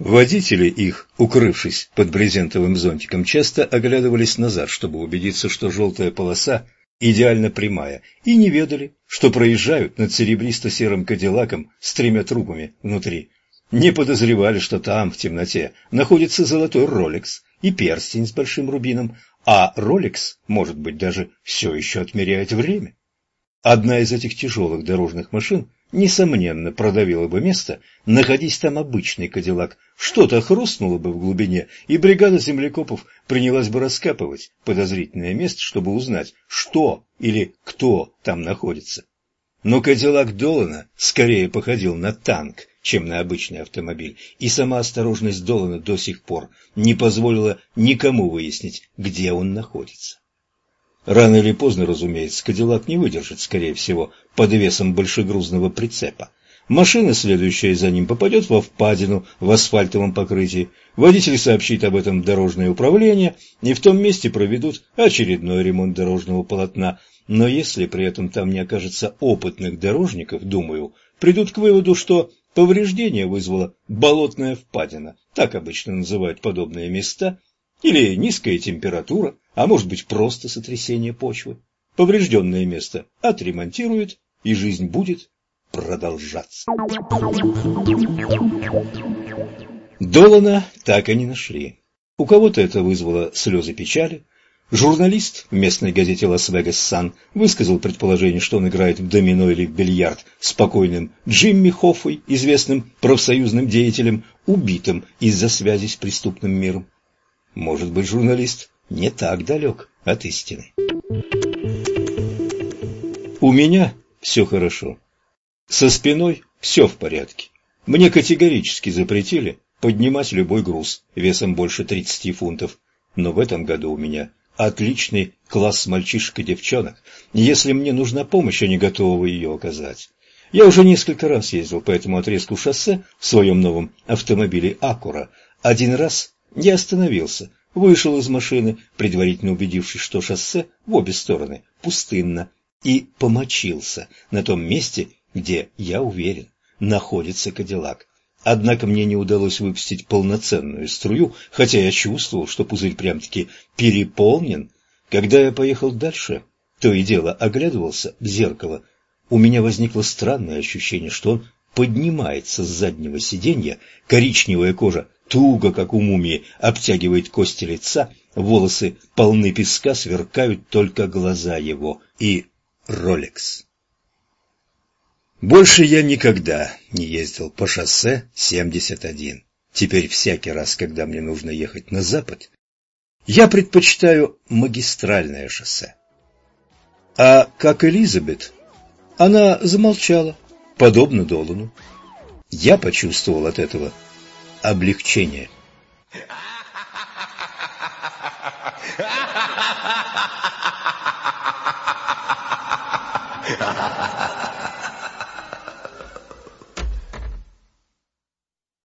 Водители их, укрывшись под брезентовым зонтиком, часто оглядывались назад, чтобы убедиться, что желтая полоса идеально прямая, и не ведали, что проезжают над серебристо-серым кадиллаком с тремя трубами внутри. Не подозревали, что там, в темноте, находится золотой роликс и перстень с большим рубином, а роликс, может быть, даже все еще отмеряет время. Одна из этих тяжелых дорожных машин несомненно, продавило бы место, находясь там обычный кадиллак, что-то хрустнуло бы в глубине, и бригада землекопов принялась бы раскапывать подозрительное место, чтобы узнать, что или кто там находится. Но кадиллак Долана скорее походил на танк, чем на обычный автомобиль, и сама осторожность Долана до сих пор не позволила никому выяснить, где он находится. Рано или поздно, разумеется, Кадиллак не выдержит, скорее всего, под весом большегрузного прицепа. Машина, следующая за ним, попадет во впадину в асфальтовом покрытии. Водитель сообщит об этом дорожное управление, и в том месте проведут очередной ремонт дорожного полотна. Но если при этом там не окажется опытных дорожников, думаю, придут к выводу, что повреждение вызвало болотная впадина, так обычно называют подобные места, или низкая температура, а может быть просто сотрясение почвы. Поврежденное место отремонтируют, и жизнь будет продолжаться. Долана так и не нашли. У кого-то это вызвало слезы печали. Журналист в местной газете «Лас-Вегас Сан» высказал предположение, что он играет в домино или в бильярд с покойным Джимми Хоффой, известным профсоюзным деятелем, убитым из-за связи с преступным миром. Может быть, журналист не так далек от истины. У меня все хорошо. Со спиной все в порядке. Мне категорически запретили поднимать любой груз весом больше 30 фунтов. Но в этом году у меня отличный класс мальчишек и девчонок. Если мне нужна помощь, они готовы ее оказать. Я уже несколько раз ездил по этому отрезку шоссе в своем новом автомобиле «Акура». Один раз я остановился, вышел из машины, предварительно убедившись, что шоссе в обе стороны пустынно, и помочился на том месте, где, я уверен, находится Кадиллак. Однако мне не удалось выпустить полноценную струю, хотя я чувствовал, что пузырь прям-таки переполнен. Когда я поехал дальше, то и дело оглядывался в зеркало. У меня возникло странное ощущение, что он поднимается с заднего сиденья, коричневая кожа туго, как у мумии, обтягивает кости лица, волосы полны песка, сверкают только глаза его и Ролекс. Больше я никогда не ездил по шоссе 71. Теперь всякий раз, когда мне нужно ехать на запад, я предпочитаю магистральное шоссе. А как Элизабет, она замолчала, подобно Долану. Я почувствовал от этого облегчение. Ha ha ha ha!